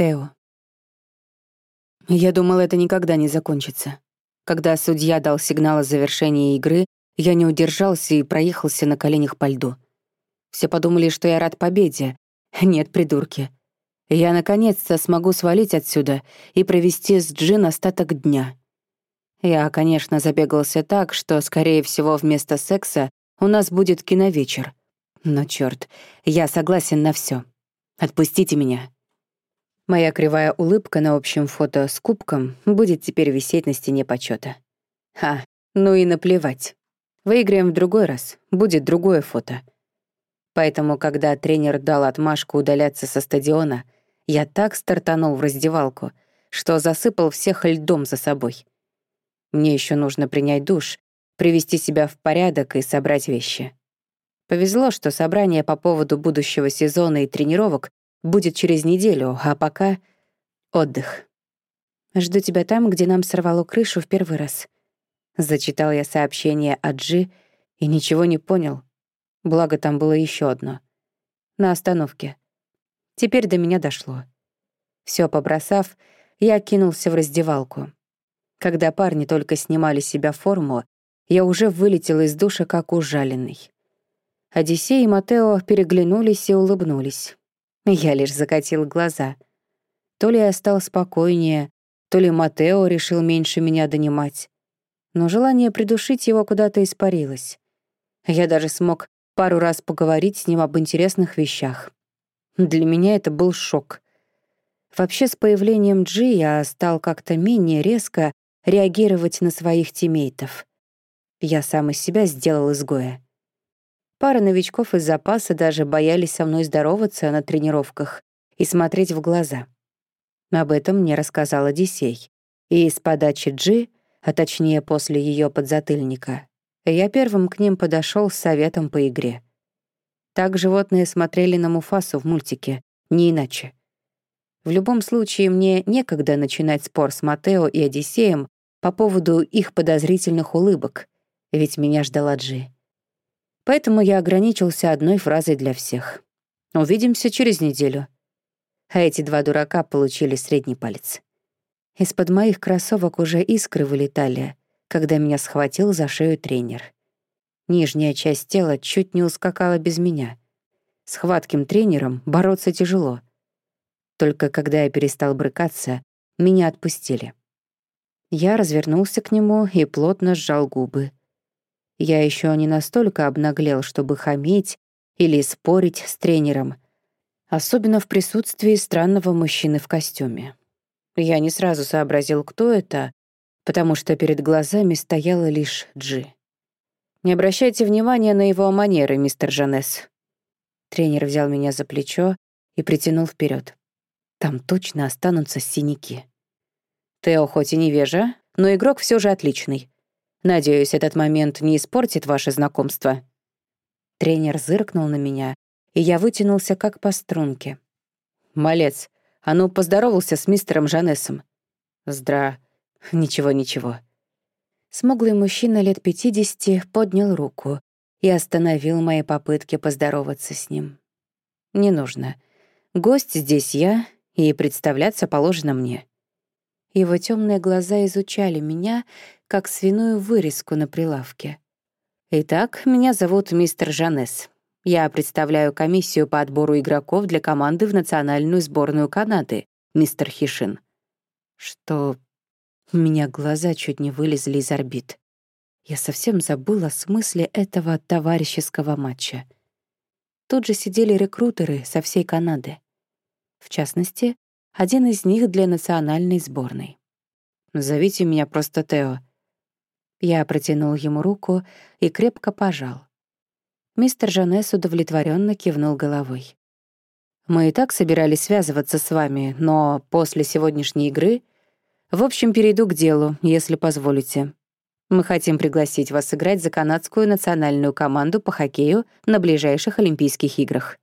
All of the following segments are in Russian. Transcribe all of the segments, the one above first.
Тео. Я думал, это никогда не закончится. Когда судья дал сигнал о завершении игры, я не удержался и проехался на коленях по льду. Все подумали, что я рад победе. Нет, придурки. Я наконец-то смогу свалить отсюда и провести с Джин остаток дня. Я, конечно, забегался так, что, скорее всего, вместо секса у нас будет киновечер. Но чёрт, я согласен на всё. Отпустите меня. Моя кривая улыбка на общем фото с кубком будет теперь висеть на стене почета. Ха, ну и наплевать. Выиграем в другой раз, будет другое фото. Поэтому, когда тренер дал отмашку удаляться со стадиона, я так стартанул в раздевалку, что засыпал всех льдом за собой. Мне еще нужно принять душ, привести себя в порядок и собрать вещи. Повезло, что собрание по поводу будущего сезона и тренировок Будет через неделю, а пока — отдых. «Жду тебя там, где нам сорвало крышу в первый раз». Зачитал я сообщение от Джи и ничего не понял. Благо, там было еще одно. На остановке. Теперь до меня дошло. Все побросав, я кинулся в раздевалку. Когда парни только снимали себя форму, я уже вылетел из душа как ужаленный. Одиссей и Матео переглянулись и улыбнулись. Я лишь закатил глаза. То ли я стал спокойнее, то ли Матео решил меньше меня донимать. Но желание придушить его куда-то испарилось. Я даже смог пару раз поговорить с ним об интересных вещах. Для меня это был шок. Вообще, с появлением Джи я стал как-то менее резко реагировать на своих тиммейтов. Я сам из себя сделал изгоя. Пара новичков из запаса даже боялись со мной здороваться на тренировках и смотреть в глаза. Об этом мне рассказал Одиссей. И из подачи Джи, а точнее после ее подзатыльника, я первым к ним подошел с советом по игре. Так животные смотрели на Муфасу в мультике, не иначе. В любом случае, мне некогда начинать спор с Матео и Одиссеем по поводу их подозрительных улыбок, ведь меня ждала Джи. Поэтому я ограничился одной фразой для всех. «Увидимся через неделю». А эти два дурака получили средний палец. Из-под моих кроссовок уже искры вылетали, когда меня схватил за шею тренер. Нижняя часть тела чуть не ускакала без меня. С хватким тренером бороться тяжело. Только когда я перестал брыкаться, меня отпустили. Я развернулся к нему и плотно сжал губы. Я еще не настолько обнаглел, чтобы хамить или спорить с тренером, особенно в присутствии странного мужчины в костюме. Я не сразу сообразил, кто это, потому что перед глазами стояла лишь Джи. «Не обращайте внимания на его манеры, мистер Жанес». Тренер взял меня за плечо и притянул вперед. Там точно останутся синяки. Тео хоть и невежа, но игрок все же отличный. Надеюсь, этот момент не испортит ваше знакомство». Тренер зыркнул на меня, и я вытянулся как по струнке. «Малец, а ну поздоровался с мистером Жанесом». «Здра... Ничего-ничего». Смуглый мужчина лет пятидесяти поднял руку и остановил мои попытки поздороваться с ним. «Не нужно. Гость здесь я, и представляться положено мне». Его темные глаза изучали меня, как свиную вырезку на прилавке. «Итак, меня зовут мистер Жанес. Я представляю комиссию по отбору игроков для команды в национальную сборную Канады, мистер Хишин». Что... У меня глаза чуть не вылезли из орбит. Я совсем забыла о смысле этого товарищеского матча. Тут же сидели рекрутеры со всей Канады. В частности, один из них для национальной сборной. «Зовите меня просто Тео». Я протянул ему руку и крепко пожал. Мистер Жанес удовлетворенно кивнул головой. «Мы и так собирались связываться с вами, но после сегодняшней игры... В общем, перейду к делу, если позволите. Мы хотим пригласить вас играть за канадскую национальную команду по хоккею на ближайших Олимпийских играх».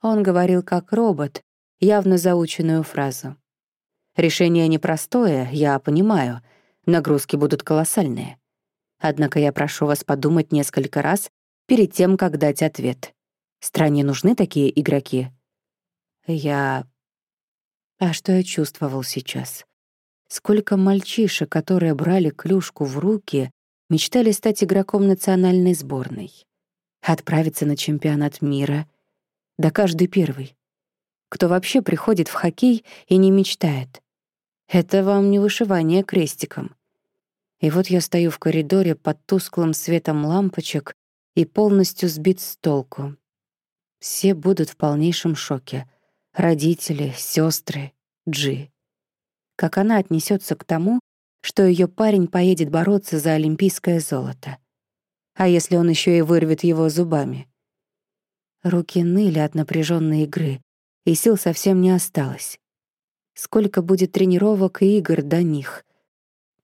Он говорил как робот, явно заученную фразу. Решение непростое, я понимаю, нагрузки будут колоссальные. Однако я прошу вас подумать несколько раз перед тем, как дать ответ. Стране нужны такие игроки? Я... А что я чувствовал сейчас? Сколько мальчишек, которые брали клюшку в руки, мечтали стать игроком национальной сборной. Отправиться на чемпионат мира. Да каждый первый. Кто вообще приходит в хоккей и не мечтает? Это вам не вышивание крестиком. И вот я стою в коридоре под тусклым светом лампочек и полностью сбит с толку. Все будут в полнейшем шоке. Родители, сестры, Джи. Как она отнесется к тому, что ее парень поедет бороться за олимпийское золото? А если он еще и вырвет его зубами? Руки ныли от напряженной игры, и сил совсем не осталось. Сколько будет тренировок и игр до них?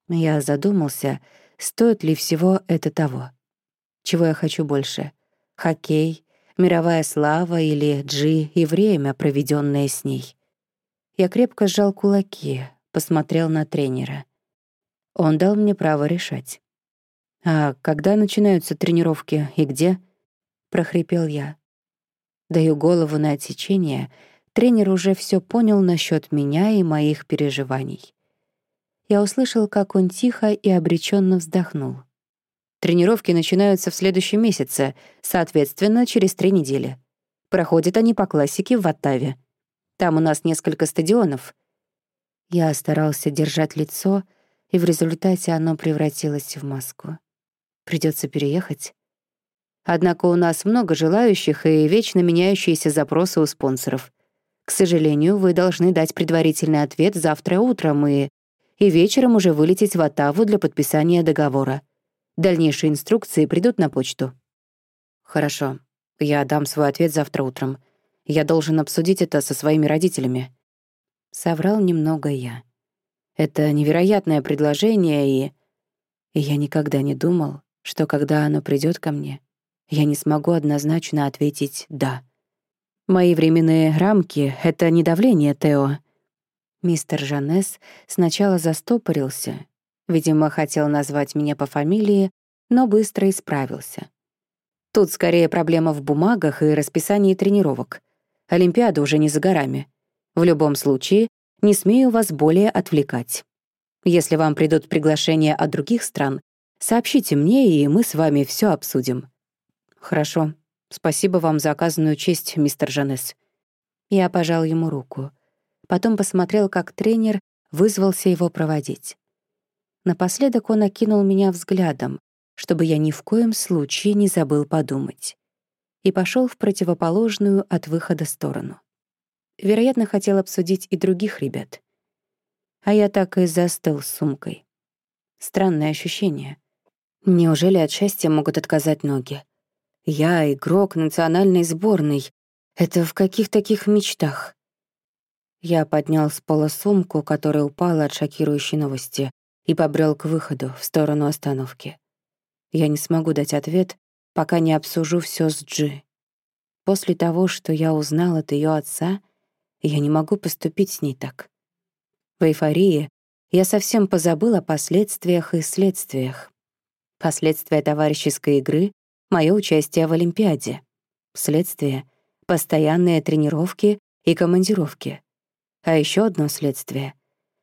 Я задумался, стоит ли всего это того. Чего я хочу больше? Хоккей, мировая слава или Джи и время, проведенное с ней? Я крепко сжал кулаки, посмотрел на тренера. Он дал мне право решать. «А когда начинаются тренировки и где?» — прохрипел я. Даю голову на отсечение, тренер уже все понял насчет меня и моих переживаний. Я услышал, как он тихо и обреченно вздохнул. Тренировки начинаются в следующем месяце, соответственно, через три недели. Проходят они по классике в Оттаве. Там у нас несколько стадионов. Я старался держать лицо, и в результате оно превратилось в маску. Придется переехать. Однако у нас много желающих и вечно меняющиеся запросы у спонсоров. К сожалению, вы должны дать предварительный ответ завтра утром и... и вечером уже вылететь в Оттаву для подписания договора. Дальнейшие инструкции придут на почту. Хорошо. Я дам свой ответ завтра утром. Я должен обсудить это со своими родителями. Соврал немного я. Это невероятное предложение, и... и я никогда не думал, что когда оно придет ко мне, я не смогу однозначно ответить «да». Мои временные рамки — это не давление, Тео. Мистер Жанес сначала застопорился, Видимо, хотел назвать меня по фамилии, но быстро исправился. Тут скорее проблема в бумагах и расписании тренировок. Олимпиада уже не за горами. В любом случае, не смею вас более отвлекать. Если вам придут приглашения от других стран, сообщите мне, и мы с вами все обсудим. Хорошо. Спасибо вам за оказанную честь, мистер Жанес. Я пожал ему руку. Потом посмотрел, как тренер вызвался его проводить. Напоследок он окинул меня взглядом, чтобы я ни в коем случае не забыл подумать, и пошел в противоположную от выхода сторону. Вероятно, хотел обсудить и других ребят. А я так и застыл с сумкой. Странное ощущение. Неужели от счастья могут отказать ноги? Я игрок национальной сборной. Это в каких таких мечтах? Я поднял с пола сумку, которая упала от шокирующей новости, и побрел к выходу, в сторону остановки. Я не смогу дать ответ, пока не обсужу все с Джи. После того, что я узнал от ее отца, я не могу поступить с ней так. В эйфории я совсем позабыл о последствиях и следствиях. Последствия товарищеской игры — мое участие в Олимпиаде. Следствие — постоянные тренировки и командировки. А еще одно следствие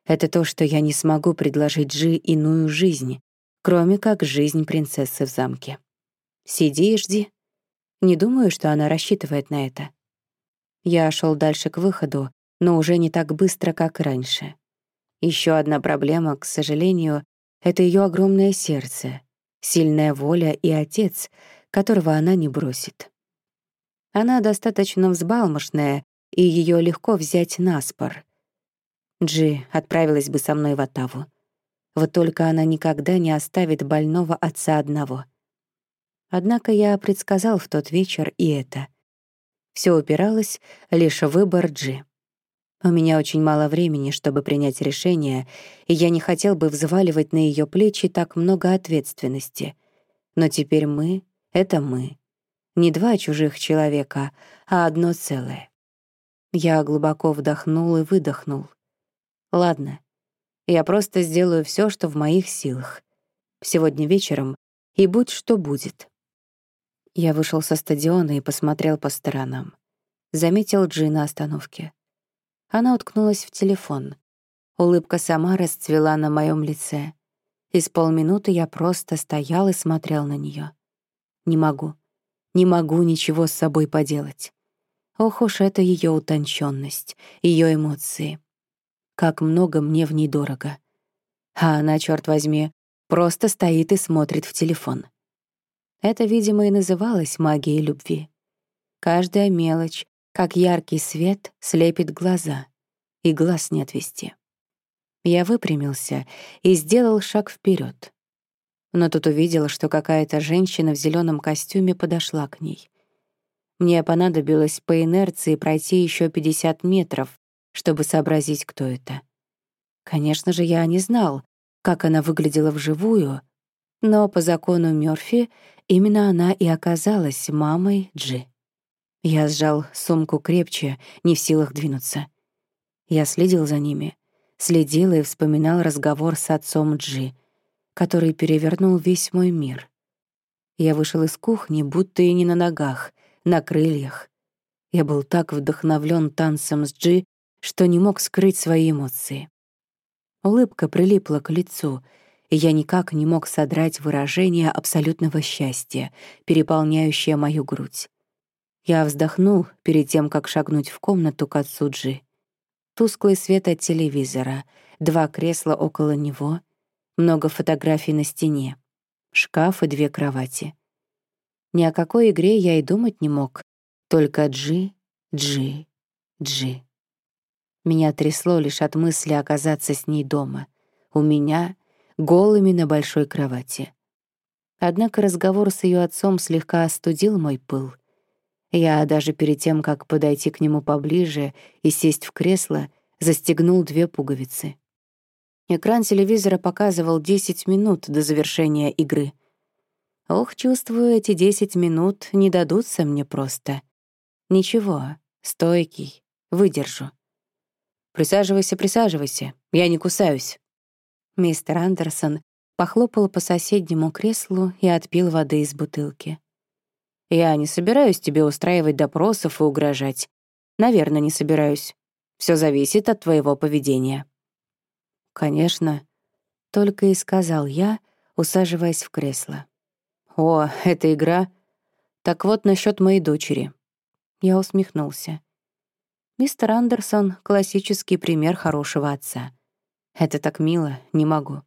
это то, что я не смогу предложить Джи иную жизнь, кроме как жизнь принцессы в замке. Сиди и жди. Не думаю, что она рассчитывает на это. Я шел дальше к выходу, но уже не так быстро, как раньше. Еще одна проблема, к сожалению, это ее огромное сердце, сильная воля и отец, которого она не бросит. Она достаточно взбалмошная, и ее легко взять на спор — Джи отправилась бы со мной в Оттаву. Вот только она никогда не оставит больного отца одного. Однако я предсказал в тот вечер и это. Все упиралось лишь в выбор Джи. У меня очень мало времени, чтобы принять решение, и я не хотел бы взваливать на ее плечи так много ответственности. Но теперь мы — это мы. Не два чужих человека, а одно целое. Я глубоко вдохнул и выдохнул. Ладно, я просто сделаю все, что в моих силах. Сегодня вечером, и будь что будет. Я вышел со стадиона и посмотрел по сторонам. Заметил Джи на остановке. Она уткнулась в телефон. Улыбка сама расцвела на моем лице. Из полминуты я просто стоял и смотрел на нее. Не могу. Не могу ничего с собой поделать. Ох уж это ее утонченность, ее эмоции. Как много мне в ней дорого. А она, черт возьми, просто стоит и смотрит в телефон. Это, видимо, и называлось магией любви. Каждая мелочь, как яркий свет, слепит глаза, и глаз не отвести. Я выпрямился и сделал шаг вперед, Но тут увидел, что какая-то женщина в зеленом костюме подошла к ней. Мне понадобилось по инерции пройти еще 50 метров, чтобы сообразить, кто это. Конечно же, я не знал, как она выглядела вживую, но по закону Мёрфи именно она и оказалась мамой Джи. Я сжал сумку крепче, не в силах двинуться. Я следил за ними, следил и вспоминал разговор с отцом Джи, который перевернул весь мой мир. Я вышел из кухни, будто и не на ногах, на крыльях. Я был так вдохновлен танцем с Джи, что не мог скрыть свои эмоции. Улыбка прилипла к лицу, и я никак не мог содрать выражение абсолютного счастья, переполняющее мою грудь. Я вздохнул перед тем, как шагнуть в комнату к отцу Джи. Тусклый свет от телевизора, два кресла около него, много фотографий на стене, шкаф и две кровати — ни о какой игре я и думать не мог. Только Джи, Джи, Джи. Меня трясло лишь от мысли оказаться с ней дома. У меня, голыми на большой кровати. Однако разговор с ее отцом слегка остудил мой пыл. Я даже перед тем, как подойти к нему поближе и сесть в кресло, застегнул две пуговицы. Экран телевизора показывал 10 минут до завершения игры — Ох, чувствую, эти десять минут не дадутся мне просто. Ничего, стойкий, выдержу. Присаживайся, присаживайся, я не кусаюсь. Мистер Андерсон похлопал по соседнему креслу и отпил воды из бутылки. Я не собираюсь тебе устраивать допросов и угрожать. Наверное, не собираюсь. Все зависит от твоего поведения. Конечно, только и сказал я, усаживаясь в кресло. «О, эта игра. Так вот насчет моей дочери». Я усмехнулся. Мистер Андерсон — классический пример хорошего отца. Это так мило, не могу.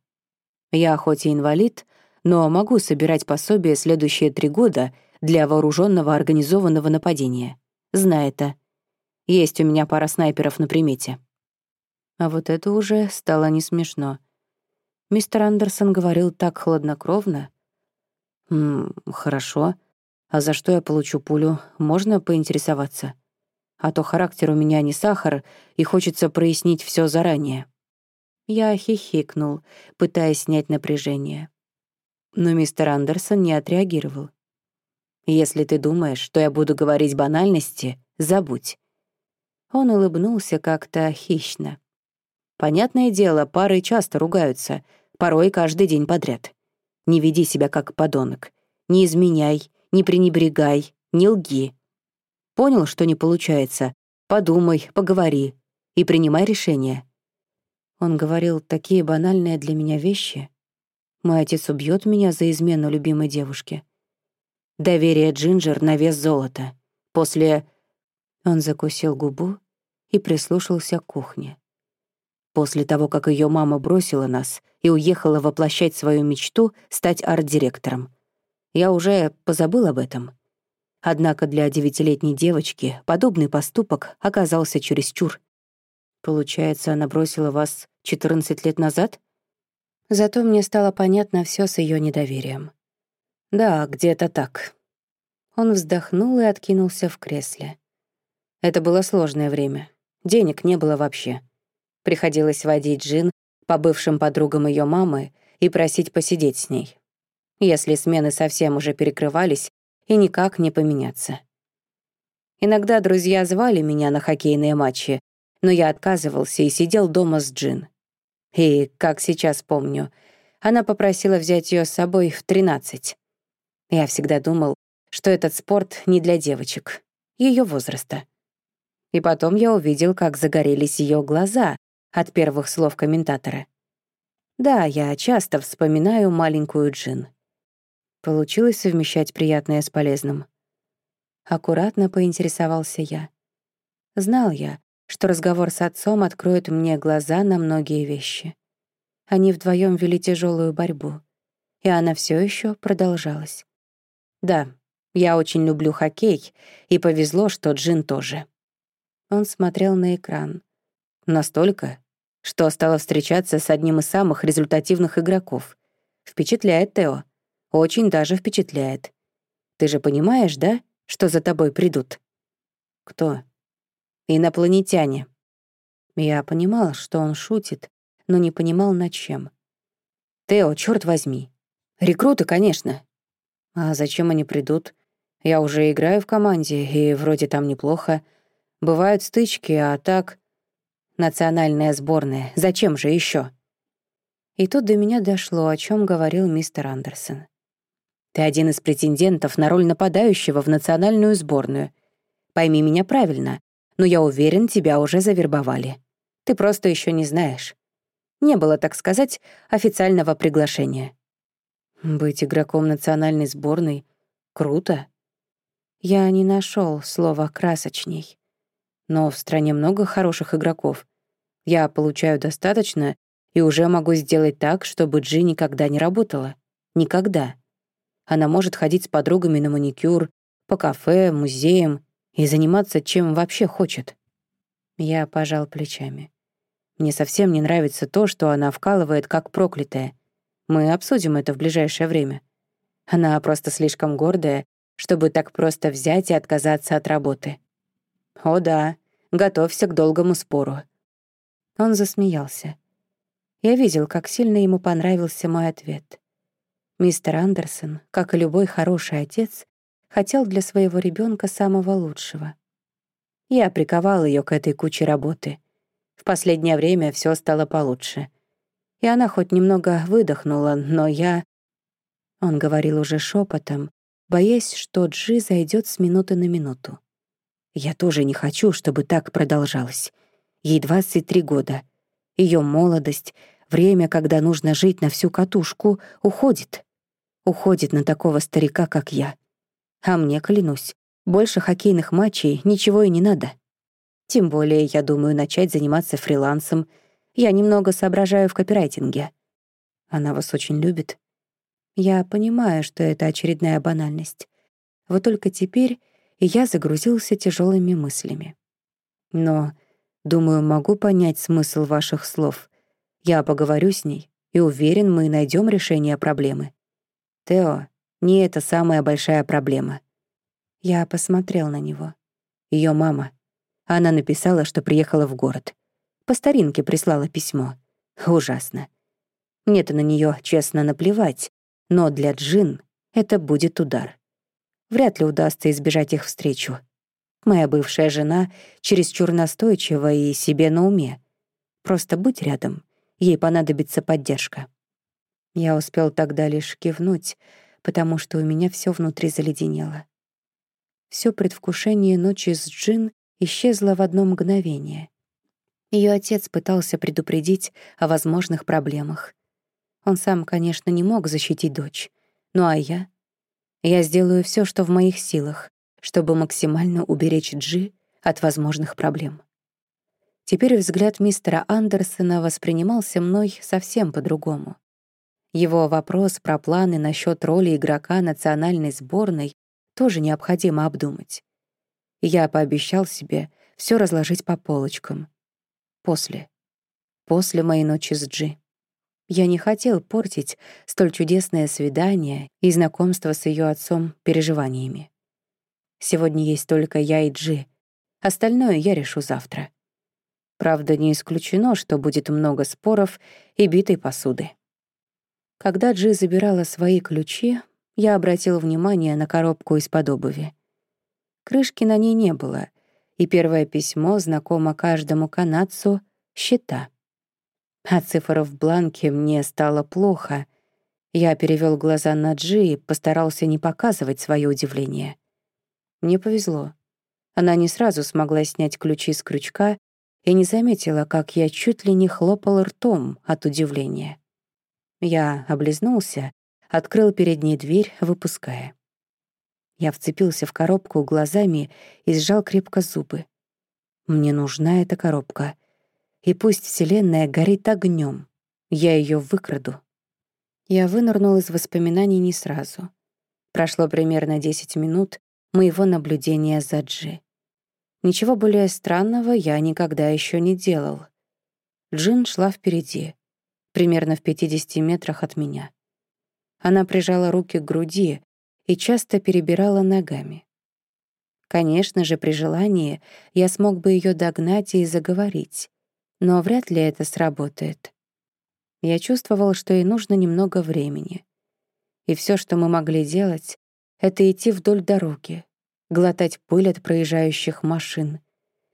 Я хоть и инвалид, но могу собирать пособие следующие три года для вооруженного организованного нападения. Знай это. Есть у меня пара снайперов на примете. А вот это уже стало не смешно. Мистер Андерсон говорил так хладнокровно, «М хорошо. А за что я получу пулю, можно поинтересоваться? А то характер у меня не сахар, и хочется прояснить все заранее». Я хихикнул, пытаясь снять напряжение. Но мистер Андерсон не отреагировал. «Если ты думаешь, что я буду говорить банальности, забудь». Он улыбнулся как-то хищно. «Понятное дело, пары часто ругаются, порой каждый день подряд. Не веди себя как подонок. Не изменяй, не пренебрегай, не лги. Понял, что не получается? Подумай, поговори и принимай решение. Он говорил такие банальные для меня вещи. Мой отец убьет меня за измену любимой девушки. Доверие Джинджер на вес золота. После... Он закусил губу и прислушался к кухне. После того, как ее мама бросила нас и уехала воплощать свою мечту стать арт-директором. Я уже позабыл об этом. Однако для девятилетней девочки подобный поступок оказался чересчур. Получается, она бросила вас 14 лет назад? Зато мне стало понятно все с ее недоверием. Да, где-то так. Он вздохнул и откинулся в кресле. Это было сложное время. Денег не было вообще. Приходилось водить Джин по бывшим подругам ее мамы и просить посидеть с ней. Если смены совсем уже перекрывались и никак не поменяться. Иногда друзья звали меня на хоккейные матчи, но я отказывался и сидел дома с Джин. И, как сейчас помню, она попросила взять ее с собой в 13. Я всегда думал, что этот спорт не для девочек, ее возраста. И потом я увидел, как загорелись ее глаза от первых слов комментатора. Да, я часто вспоминаю маленькую Джин. Получилось совмещать приятное с полезным. Аккуратно поинтересовался я. Знал я, что разговор с отцом откроет мне глаза на многие вещи. Они вдвоем вели тяжелую борьбу, и она все еще продолжалась. Да, я очень люблю хоккей, и повезло, что Джин тоже. Он смотрел на экран. Настолько, что стало встречаться с одним из самых результативных игроков. Впечатляет, Тео. Очень даже впечатляет. Ты же понимаешь, да, что за тобой придут? Кто? Инопланетяне. Я понимал, что он шутит, но не понимал, над чем. Тео, черт возьми. Рекруты, конечно. А зачем они придут? Я уже играю в команде, и вроде там неплохо. Бывают стычки, а так... Национальная сборная. Зачем же еще? И тут до меня дошло, о чем говорил мистер Андерсон. Ты один из претендентов на роль нападающего в национальную сборную. Пойми меня правильно но я уверен, тебя уже завербовали. Ты просто еще не знаешь. Не было, так сказать, официального приглашения. Быть игроком национальной сборной — круто. Я не нашел слова «красочней». Но в стране много хороших игроков. Я получаю достаточно и уже могу сделать так, чтобы Джи никогда не работала. Никогда. Она может ходить с подругами на маникюр, по кафе, музеям и заниматься чем вообще хочет. Я пожал плечами. Мне совсем не нравится то, что она вкалывает как проклятая. Мы обсудим это в ближайшее время. Она просто слишком гордая, чтобы так просто взять и отказаться от работы. О да, готовься к долгому спору. Он засмеялся. Я видел, как сильно ему понравился мой ответ. Мистер Андерсон, как и любой хороший отец, хотел для своего ребенка самого лучшего. Я приковал ее к этой куче работы. В последнее время все стало получше. И она хоть немного выдохнула, но я... Он говорил уже шепотом, боясь, что Джи зайдет с минуты на минуту. Я тоже не хочу, чтобы так продолжалось. Ей 23 года. Ее молодость, время, когда нужно жить на всю катушку, уходит. Уходит на такого старика, как я. А мне, клянусь, больше хоккейных матчей ничего и не надо. Тем более, я думаю начать заниматься фрилансом. Я немного соображаю в копирайтинге. Она вас очень любит. Я понимаю, что это очередная банальность. Вот только теперь я загрузился тяжелыми мыслями. Но, думаю, могу понять смысл ваших слов. Я поговорю с ней, и уверен, мы найдем решение проблемы. Тео, не это самая большая проблема. Я посмотрел на него. Ее мама. Она написала, что приехала в город. По старинке прислала письмо. Ужасно. Мне-то на нее, честно, наплевать, но для Джин это будет удар. Вряд ли удастся избежать их встречу. Моя бывшая жена чересчур настойчива и себе на уме. Просто будь рядом, ей понадобится поддержка. Я успел тогда лишь кивнуть, потому что у меня все внутри заледенело. Все предвкушение ночи с Джин исчезло в одно мгновение. Ее отец пытался предупредить о возможных проблемах. Он сам, конечно, не мог защитить дочь. Ну а я? Я сделаю все, что в моих силах, чтобы максимально уберечь Джи от возможных проблем. Теперь взгляд мистера Андерсона воспринимался мной совсем по-другому. Его вопрос про планы насчет роли игрока национальной сборной тоже необходимо обдумать. Я пообещал себе все разложить по полочкам. После. После моей ночи с Джи. Я не хотел портить столь чудесное свидание и знакомство с ее отцом переживаниями. Сегодня есть только я и Джи. Остальное я решу завтра. Правда, не исключено, что будет много споров и битой посуды. Когда Джи забирала свои ключи, я обратил внимание на коробку из-под обуви. Крышки на ней не было, и первое письмо знакомо каждому канадцу — счета. От цифр в бланке мне стало плохо. Я перевел глаза на Джи и постарался не показывать свое удивление. Мне повезло. Она не сразу смогла снять ключи с крючка и не заметила, как я чуть ли не хлопал ртом от удивления. Я облизнулся, открыл перед ней дверь, выпуская. Я вцепился в коробку глазами и сжал крепко зубы. Мне нужна эта коробка. И пусть Вселенная горит огнем, я ее выкраду. Я вынырнул из воспоминаний не сразу. Прошло примерно 10 минут моего наблюдения за Джи. Ничего более странного я никогда еще не делал. Джин шла впереди, примерно в 50 метрах от меня. Она прижала руки к груди и часто перебирала ногами. Конечно же, при желании я смог бы ее догнать и заговорить, но вряд ли это сработает. Я чувствовал, что ей нужно немного времени. И все, что мы могли делать, это идти вдоль дороги, глотать пыль от проезжающих машин,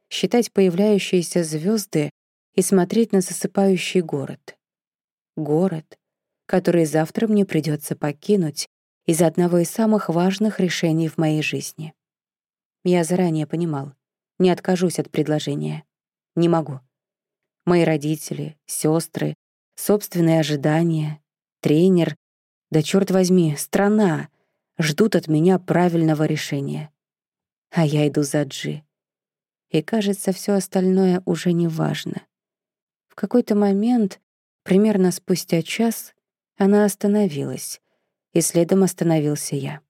считать появляющиеся звезды и смотреть на засыпающий город. Город, который завтра мне придется покинуть из-за одного из самых важных решений в моей жизни. Я заранее понимал, не откажусь от предложения. Не могу. Мои родители, сестры, собственные ожидания, тренер, да черт возьми, страна ждут от меня правильного решения. А я иду за Джи. И кажется, все остальное уже не важно. В какой-то момент, примерно спустя час, она остановилась, и следом остановился я.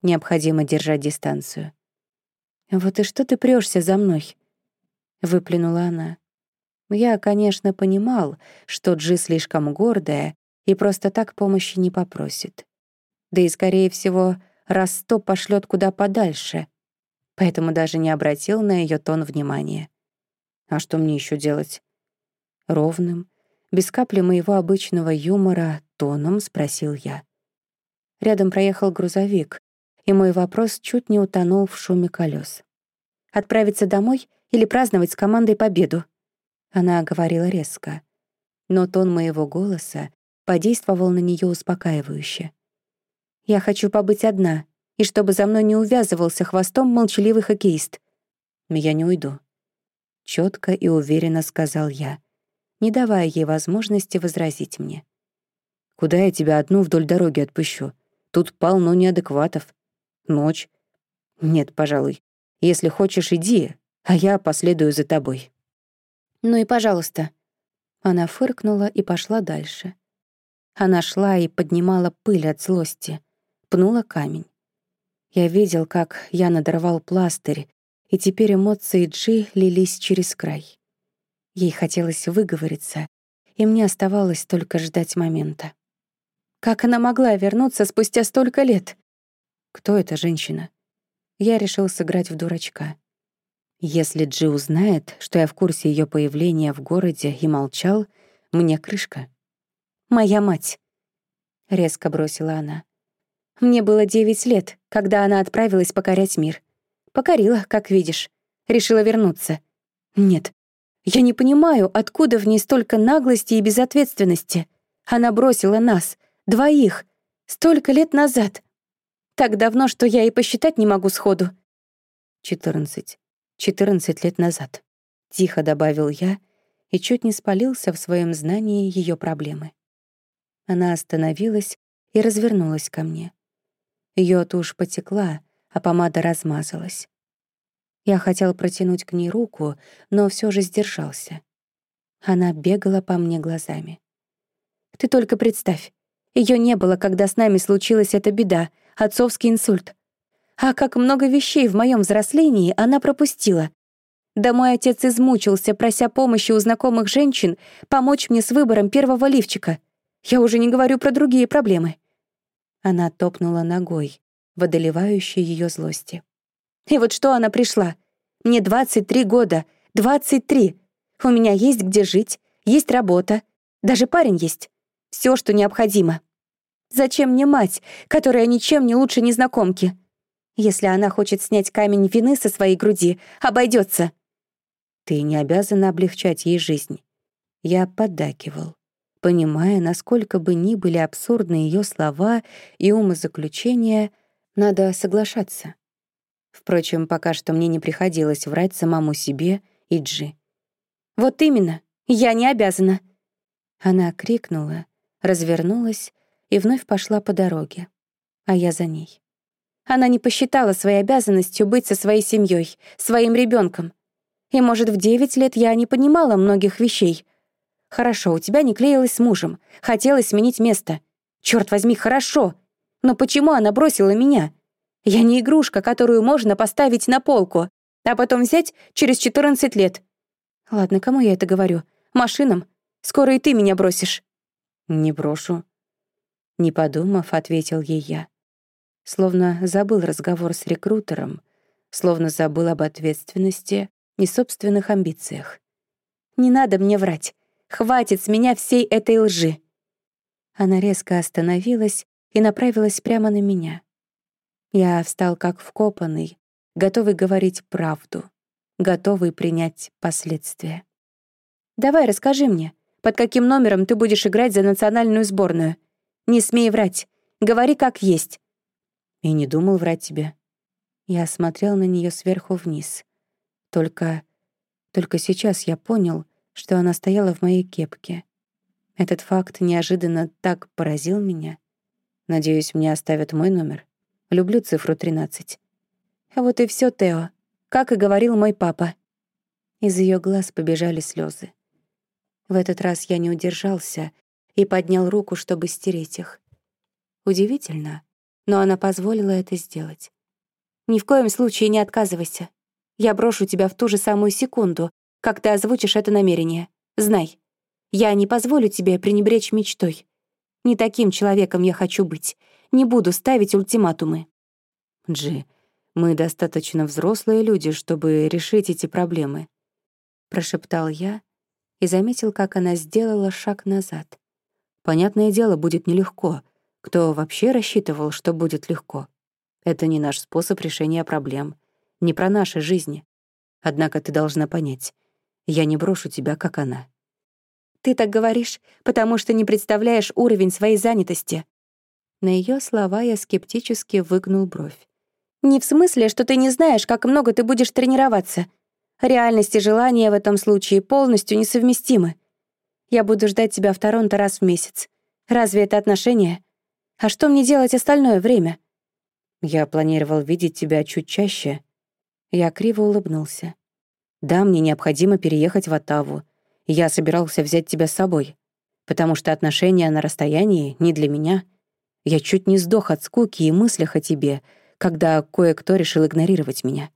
Необходимо держать дистанцию. «Вот и что ты прёшься за мной?» — выплюнула она. Я, конечно, понимал, что Джи слишком гордая и просто так помощи не попросит. Да и, скорее всего, раз сто пошлёт куда подальше, поэтому даже не обратил на её тон внимания. А что мне ещё делать? Ровным, без капли моего обычного юмора, тоном спросил я. Рядом проехал грузовик, и мой вопрос чуть не утонул в шуме колёс. «Отправиться домой или праздновать с командой победу?» Она говорила резко, но тон моего голоса подействовал на нее успокаивающе. «Я хочу побыть одна, и чтобы за мной не увязывался хвостом молчаливый хоккеист. Я не уйду», — четко и уверенно сказал я, не давая ей возможности возразить мне. «Куда я тебя одну вдоль дороги отпущу? Тут полно неадекватов. Ночь. Нет, пожалуй. Если хочешь, иди, а я последую за тобой». «Ну и пожалуйста». Она фыркнула и пошла дальше. Она шла и поднимала пыль от злости, пнула камень. Я видел, как я надорвал пластырь, и теперь эмоции Джи лились через край. Ей хотелось выговориться, и мне оставалось только ждать момента. Как она могла вернуться спустя столько лет? Кто эта женщина? Я решил сыграть в дурачка. Если Джи узнает, что я в курсе ее появления в городе и молчал, мне крышка. «Моя мать», — резко бросила она. «Мне было девять лет, когда она отправилась покорять мир. Покорила, как видишь. Решила вернуться. Нет, я не понимаю, откуда в ней столько наглости и безответственности. Она бросила нас, двоих, столько лет назад. Так давно, что я и посчитать не могу сходу». Четырнадцать. 14 лет назад. Тихо добавил я и чуть не спалился в своем знании ее проблемы. Она остановилась и развернулась ко мне. Ее тушь потекла, а помада размазалась. Я хотел протянуть к ней руку, но все же сдержался. Она бегала по мне глазами. «Ты только представь, ее не было, когда с нами случилась эта беда, отцовский инсульт. А как много вещей в моем взрослении она пропустила. Да мой отец измучился, прося помощи у знакомых женщин помочь мне с выбором первого лифчика. Я уже не говорю про другие проблемы. Она топнула ногой, в ее злости. И вот что она пришла. Мне 23 года. 23. У меня есть где жить, есть работа. Даже парень есть. Все, что необходимо. Зачем мне мать, которая ничем не лучше незнакомки? Если она хочет снять камень вины со своей груди, обойдется. Ты не обязана облегчать ей жизнь. Я поддакивал, понимая, насколько бы ни были абсурдны ее слова и умозаключения, надо соглашаться. Впрочем, пока что мне не приходилось врать самому себе и Джи. «Вот именно, я не обязана!» Она крикнула, развернулась и вновь пошла по дороге, а я за ней. Она не посчитала своей обязанностью быть со своей семьей, своим ребенком. И, может, в девять лет я не понимала многих вещей. Хорошо, у тебя не клеилась с мужем, хотелось сменить место. Черт возьми, хорошо. Но почему она бросила меня? Я не игрушка, которую можно поставить на полку, а потом взять через 14 лет. Ладно, кому я это говорю? Машинам? Скоро и ты меня бросишь. Не брошу. Не подумав, ответил ей я. Словно забыл разговор с рекрутером, словно забыл об ответственности и собственных амбициях. «Не надо мне врать. Хватит с меня всей этой лжи». Она резко остановилась и направилась прямо на меня. Я встал как вкопанный, готовый говорить правду, готовый принять последствия. «Давай расскажи мне, под каким номером ты будешь играть за национальную сборную? Не смей врать, говори как есть». И не думал врать тебе. Я смотрел на нее сверху вниз. Только... Только сейчас я понял, что она стояла в моей кепке. Этот факт неожиданно так поразил меня. Надеюсь, мне оставят мой номер. Люблю цифру 13. А вот и все, Тео. Как и говорил мой папа. Из ее глаз побежали слезы. В этот раз я не удержался и поднял руку, чтобы стереть их. Удивительно, но она позволила это сделать. «Ни в коем случае не отказывайся. Я брошу тебя в ту же самую секунду, как ты озвучишь это намерение. Знай, я не позволю тебе пренебречь мечтой. Не таким человеком я хочу быть не буду ставить ультиматумы. Джи, мы достаточно взрослые люди, чтобы решить эти проблемы. Прошептал я и заметил, как она сделала шаг назад. Понятное дело, будет нелегко. Кто вообще рассчитывал, что будет легко? Это не наш способ решения проблем, не про наши жизни. Однако ты должна понять, я не брошу тебя, как она. Ты так говоришь, потому что не представляешь уровень своей занятости. На ее слова я скептически выгнул бровь. «Не в смысле, что ты не знаешь, как много ты будешь тренироваться. Реальность и желание в этом случае полностью несовместимы. Я буду ждать тебя в Торонто раз в месяц. Разве это отношения? А что мне делать остальное время?» «Я планировал видеть тебя чуть чаще». Я криво улыбнулся. «Да, мне необходимо переехать в Оттаву. Я собирался взять тебя с собой, потому что отношения на расстоянии не для меня». Я чуть не сдох от скуки и мыслях о тебе, когда кое-кто решил игнорировать меня.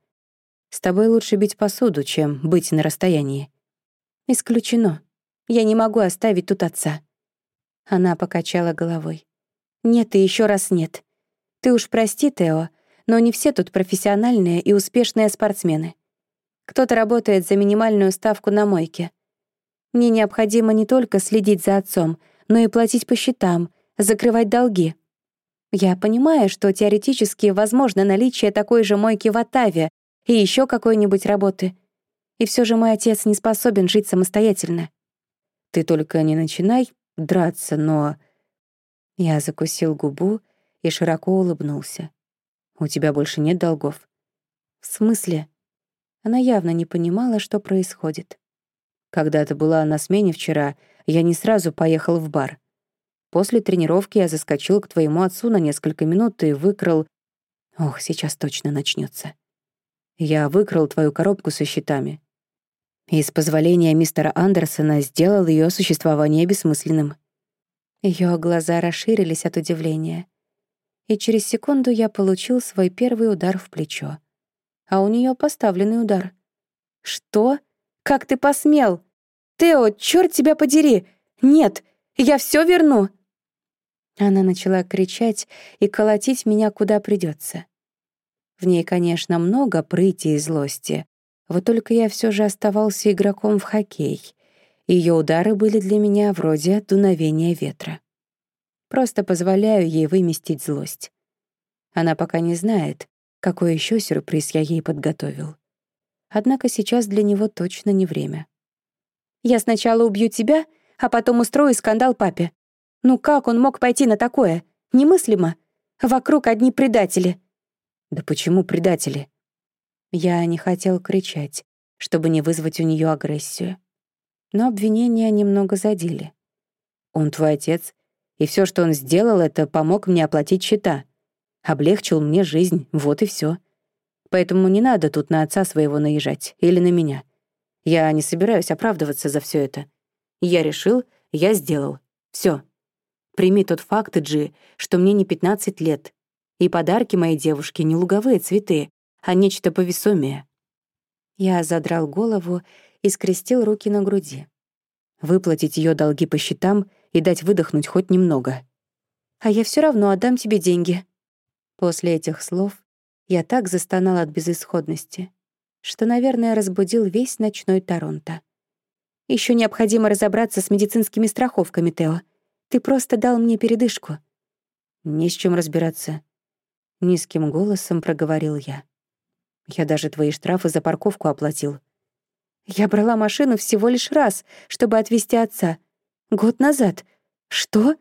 С тобой лучше бить посуду, чем быть на расстоянии. Исключено. Я не могу оставить тут отца. Она покачала головой. Нет и еще раз нет. Ты уж прости, Тео, но не все тут профессиональные и успешные спортсмены. Кто-то работает за минимальную ставку на мойке. Мне необходимо не только следить за отцом, но и платить по счетам, закрывать долги. Я понимаю, что теоретически возможно наличие такой же мойки в Оттаве и еще какой-нибудь работы. И все же мой отец не способен жить самостоятельно. Ты только не начинай драться, но... Я закусил губу и широко улыбнулся. У тебя больше нет долгов. В смысле? Она явно не понимала, что происходит. Когда ты была на смене вчера, я не сразу поехал в бар. После тренировки я заскочил к твоему отцу на несколько минут и выкрал... Ох, сейчас точно начнется. Я выкрал твою коробку со счетами. И с позволения мистера Андерсона сделал ее существование бессмысленным. Ее глаза расширились от удивления. И через секунду я получил свой первый удар в плечо. А у нее поставленный удар. «Что? Как ты посмел? Тео, черт тебя подери! Нет, я все верну!» Она начала кричать и колотить меня куда придется. В ней, конечно, много прыти и злости, вот только я все же оставался игроком в хоккей. Ее удары были для меня вроде дуновения ветра. Просто позволяю ей выместить злость. Она пока не знает, какой еще сюрприз я ей подготовил. Однако сейчас для него точно не время. «Я сначала убью тебя, а потом устрою скандал папе. Ну как он мог пойти на такое? Немыслимо. Вокруг одни предатели. Да почему предатели? Я не хотел кричать, чтобы не вызвать у нее агрессию. Но обвинения немного задели. «Он твой отец, и все, что он сделал, это помог мне оплатить счета. Облегчил мне жизнь, вот и все. Поэтому не надо тут на отца своего наезжать или на меня. Я не собираюсь оправдываться за все это. Я решил, я сделал. Все. Прими тот факт, Джи, что мне не 15 лет, и подарки моей девушке не луговые цветы, а нечто повесомее. Я задрал голову и скрестил руки на груди. Выплатить ее долги по счетам и дать выдохнуть хоть немного. «А я все равно отдам тебе деньги». После этих слов я так застонал от безысходности, что, наверное, разбудил весь ночной Торонто. Еще необходимо разобраться с медицинскими страховками, Тео. Ты просто дал мне передышку». «Не с чем разбираться», — низким голосом проговорил я. «Я даже твои штрафы за парковку оплатил». «Я брала машину всего лишь раз, чтобы отвезти отца. Год назад. Что?»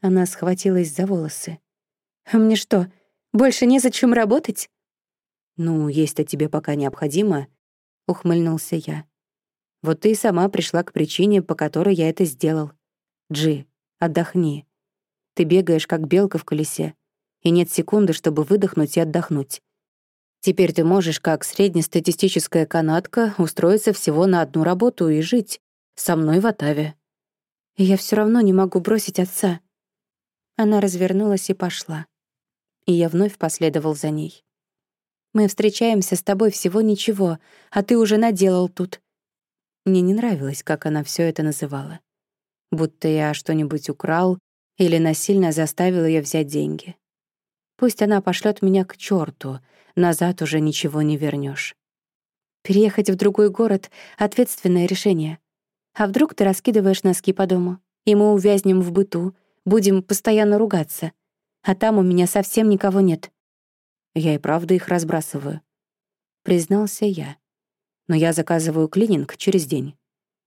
Она схватилась за волосы. «А мне что, больше незачем работать?» «Ну, есть-то тебе пока необходимо», — ухмыльнулся я. «Вот ты и сама пришла к причине, по которой я это сделал. Джи, отдохни. Ты бегаешь, как белка в колесе, и нет секунды, чтобы выдохнуть и отдохнуть. Теперь ты можешь, как среднестатистическая канатка, устроиться всего на одну работу и жить со мной в Атаве. Я все равно не могу бросить отца. Она развернулась и пошла. И я вновь последовал за ней. Мы встречаемся с тобой всего ничего, а ты уже наделал тут. Мне не нравилось, как она все это называла будто я что-нибудь украл или насильно заставил ее взять деньги. Пусть она пошлет меня к черту, назад уже ничего не вернешь. Переехать в другой город — ответственное решение. А вдруг ты раскидываешь носки по дому, и мы увязнем в быту, будем постоянно ругаться, а там у меня совсем никого нет. Я и правда их разбрасываю. Признался я. Но я заказываю клининг через день.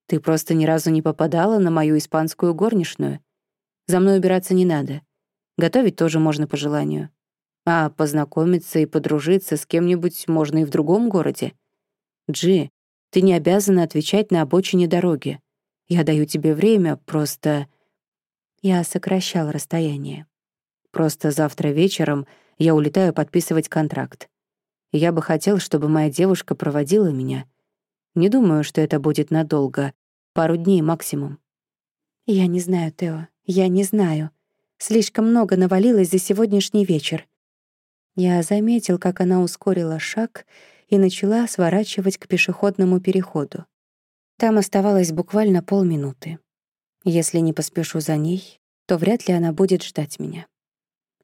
Ты просто ни разу не попадала на мою испанскую горничную. За мной убираться не надо. Готовить тоже можно по желанию. А познакомиться и подружиться с кем-нибудь можно и в другом городе. Джи, ты не обязана отвечать на обочине дороги. Я даю тебе время, просто... Я сокращал расстояние. Просто завтра вечером я улетаю подписывать контракт. Я бы хотел, чтобы моя девушка проводила меня — не думаю, что это будет надолго. Пару дней максимум. Я не знаю, Тео. Я не знаю. Слишком много навалилось за сегодняшний вечер. Я заметил, как она ускорила шаг и начала сворачивать к пешеходному переходу. Там оставалось буквально полминуты. Если не поспешу за ней, то вряд ли она будет ждать меня.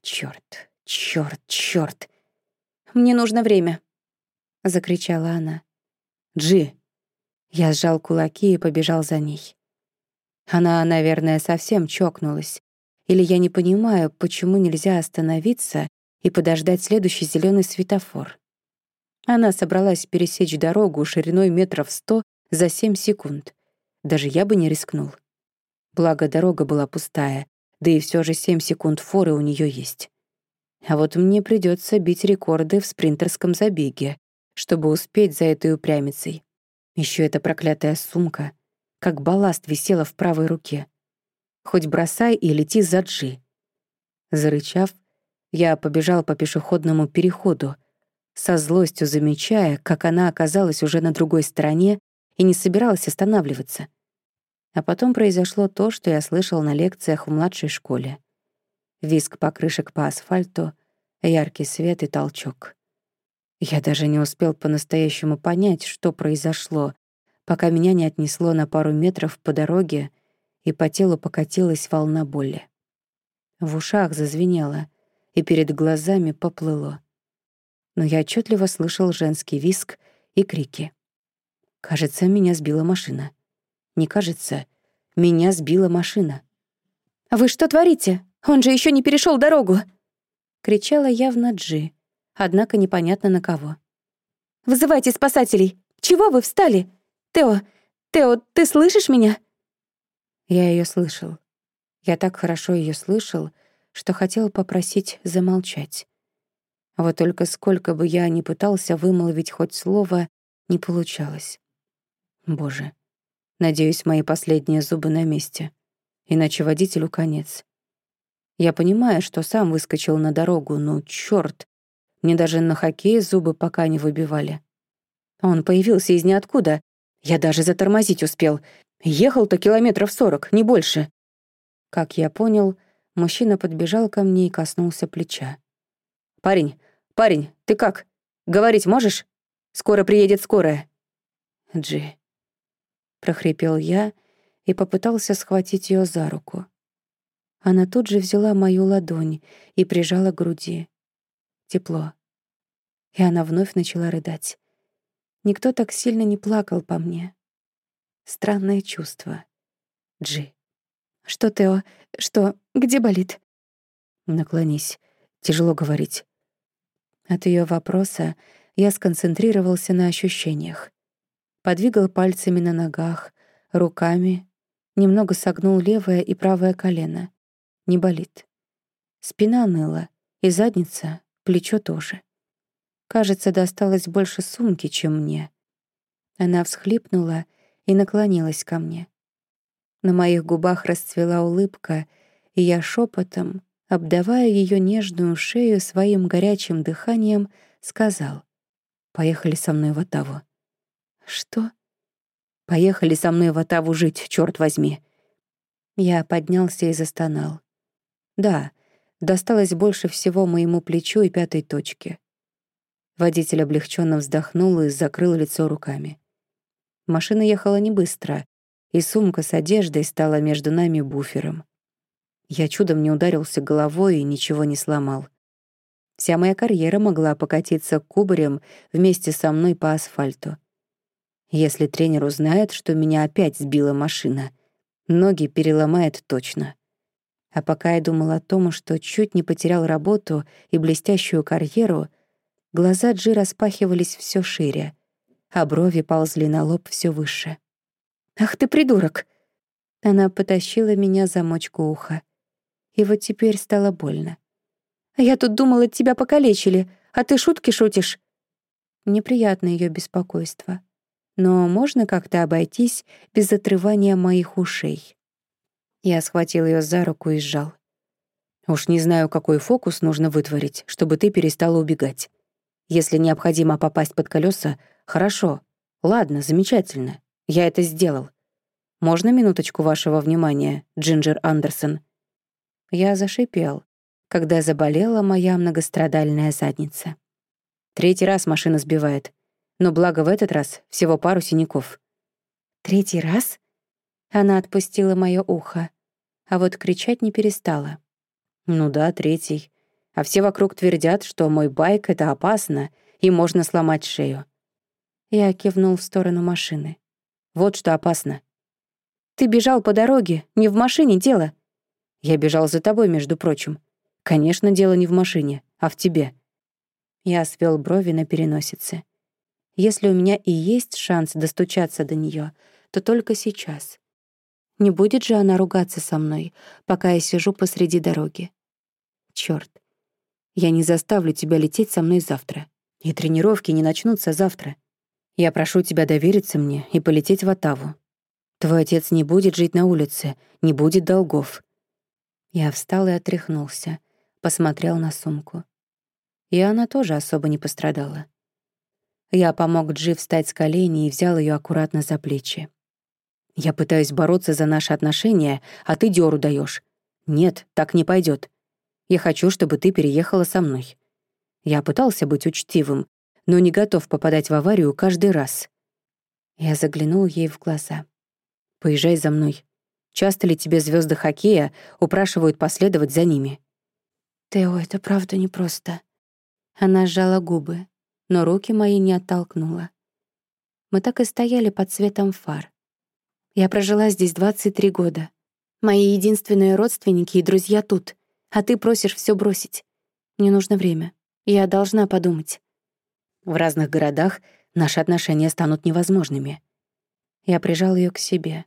Чёрт, чёрт, чёрт. Мне нужно время, закричала она. Джи, я сжал кулаки и побежал за ней. Она, наверное, совсем чокнулась. Или я не понимаю, почему нельзя остановиться и подождать следующий зеленый светофор. Она собралась пересечь дорогу шириной метров сто за семь секунд. Даже я бы не рискнул. Благо, дорога была пустая, да и все же семь секунд форы у нее есть. А вот мне придется бить рекорды в спринтерском забеге, чтобы успеть за этой упрямицей. Еще эта проклятая сумка, как балласт висела в правой руке. Хоть бросай и лети за Джи. Зарычав, я побежал по пешеходному переходу, со злостью замечая, как она оказалась уже на другой стороне и не собиралась останавливаться. А потом произошло то, что я слышал на лекциях в младшей школе. Виск покрышек по асфальту, яркий свет и толчок. Я даже не успел по-настоящему понять, что произошло, пока меня не отнесло на пару метров по дороге, и по телу покатилась волна боли. В ушах зазвенело, и перед глазами поплыло. Но я отчетливо слышал женский виск и крики. Кажется, меня сбила машина. Не кажется, меня сбила машина. «Вы что творите? Он же еще не перешел дорогу!» Кричала явно Джи, однако непонятно на кого. «Вызывайте спасателей! Чего вы встали? Тео, Тео, ты слышишь меня?» Я ее слышал. Я так хорошо ее слышал, что хотел попросить замолчать. Вот только сколько бы я ни пытался вымолвить хоть слово, не получалось. Боже, надеюсь, мои последние зубы на месте. Иначе водителю конец. Я понимаю, что сам выскочил на дорогу, но чёрт, мне даже на хоккее зубы пока не выбивали. Он появился из ниоткуда. Я даже затормозить успел. Ехал-то километров сорок, не больше. Как я понял, мужчина подбежал ко мне и коснулся плеча. «Парень, парень, ты как? Говорить можешь? Скоро приедет скорая». «Джи», — прохрипел я и попытался схватить ее за руку. Она тут же взяла мою ладонь и прижала к груди. Тепло. И она вновь начала рыдать. Никто так сильно не плакал по мне. Странное чувство. Джи. «Что, Тео? Что? Где болит?» «Наклонись. Тяжело говорить». От ее вопроса я сконцентрировался на ощущениях. Подвигал пальцами на ногах, руками, немного согнул левое и правое колено. Не болит. Спина ныла, и задница, плечо тоже. Кажется, досталось больше сумки, чем мне. Она всхлипнула и наклонилась ко мне. На моих губах расцвела улыбка, и я шепотом, обдавая ее нежную шею своим горячим дыханием, сказал «Поехали со мной в Отаву». «Что?» «Поехали со мной в Отаву жить, черт возьми». Я поднялся и застонал. Да, досталось больше всего моему плечу и пятой точке. Водитель облегченно вздохнул и закрыл лицо руками. Машина ехала не быстро, и сумка с одеждой стала между нами буфером. Я чудом не ударился головой и ничего не сломал. Вся моя карьера могла покатиться кубарем вместе со мной по асфальту. Если тренер узнает, что меня опять сбила машина, ноги переломает точно. А пока я думал о том, что чуть не потерял работу и блестящую карьеру, глаза Джи распахивались все шире, а брови ползли на лоб все выше. «Ах ты придурок!» Она потащила меня за мочку уха. И вот теперь стало больно. «А я тут думала, тебя покалечили, а ты шутки шутишь?» Неприятно ее беспокойство. Но можно как-то обойтись без отрывания моих ушей. Я схватил ее за руку и сжал. «Уж не знаю, какой фокус нужно вытворить, чтобы ты перестала убегать. Если необходимо попасть под колеса, хорошо. Ладно, замечательно. Я это сделал. Можно минуточку вашего внимания, Джинджер Андерсон?» Я зашипел, когда заболела моя многострадальная задница. Третий раз машина сбивает. Но благо в этот раз всего пару синяков. «Третий раз?» Она отпустила моё ухо, а вот кричать не перестала. «Ну да, третий. А все вокруг твердят, что мой байк — это опасно, и можно сломать шею». Я кивнул в сторону машины. «Вот что опасно». «Ты бежал по дороге, не в машине дело». «Я бежал за тобой, между прочим. Конечно, дело не в машине, а в тебе». Я свел брови на переносице. Если у меня и есть шанс достучаться до неё, то только сейчас. Не будет же она ругаться со мной, пока я сижу посреди дороги. Чёрт. Я не заставлю тебя лететь со мной завтра. И тренировки не начнутся завтра. Я прошу тебя довериться мне и полететь в Оттаву. Твой отец не будет жить на улице, не будет долгов. Я встал и отряхнулся, посмотрел на сумку. И она тоже особо не пострадала. Я помог Джи встать с колени и взял ее аккуратно за плечи. Я пытаюсь бороться за наши отношения, а ты дёру даешь. Нет, так не пойдет. Я хочу, чтобы ты переехала со мной. Я пытался быть учтивым, но не готов попадать в аварию каждый раз. Я заглянул ей в глаза. «Поезжай за мной. Часто ли тебе звезды хоккея упрашивают последовать за ними?» «Тео, это правда непросто». Она сжала губы, но руки мои не оттолкнула. Мы так и стояли под светом фар. Я прожила здесь 23 года. Мои единственные родственники и друзья тут, а ты просишь все бросить. Мне нужно время. Я должна подумать. В разных городах наши отношения станут невозможными. Я прижал ее к себе.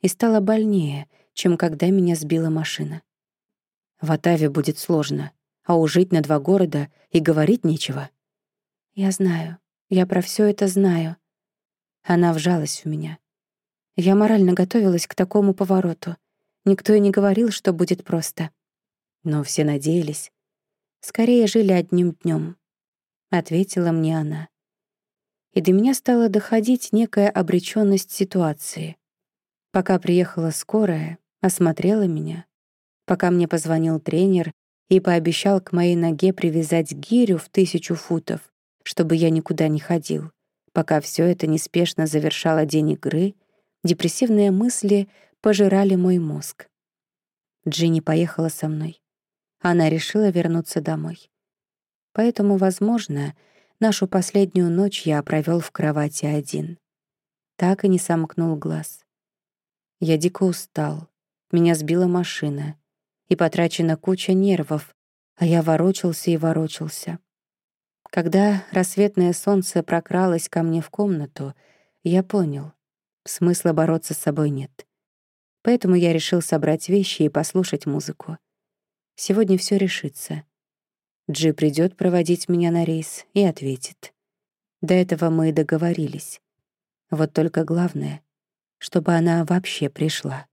И стало больнее, чем когда меня сбила машина. В Атаве будет сложно. а ужить на два города и говорить нечего. Я знаю, я про все это знаю. Она вжалась в меня. Я морально готовилась к такому повороту. Никто и не говорил, что будет просто. Но все надеялись. Скорее жили одним днем, ответила мне она. И до меня стала доходить некая обречённость ситуации. Пока приехала скорая, осмотрела меня, пока мне позвонил тренер и пообещал к моей ноге привязать гирю в тысячу футов, чтобы я никуда не ходил. Пока все это неспешно завершало день игры, депрессивные мысли пожирали мой мозг. Джинни поехала со мной. Она решила вернуться домой. Поэтому, возможно, нашу последнюю ночь я провел в кровати один. Так и не сомкнул глаз. Я дико устал. Меня сбила машина. И потрачена куча нервов, а я ворочался и ворочался. Когда рассветное солнце прокралось ко мне в комнату, я понял, смысла бороться с собой нет. Поэтому я решил собрать вещи и послушать музыку. Сегодня все решится. Джи придет проводить меня на рейс и ответит. До этого мы и договорились. Вот только главное, чтобы она вообще пришла.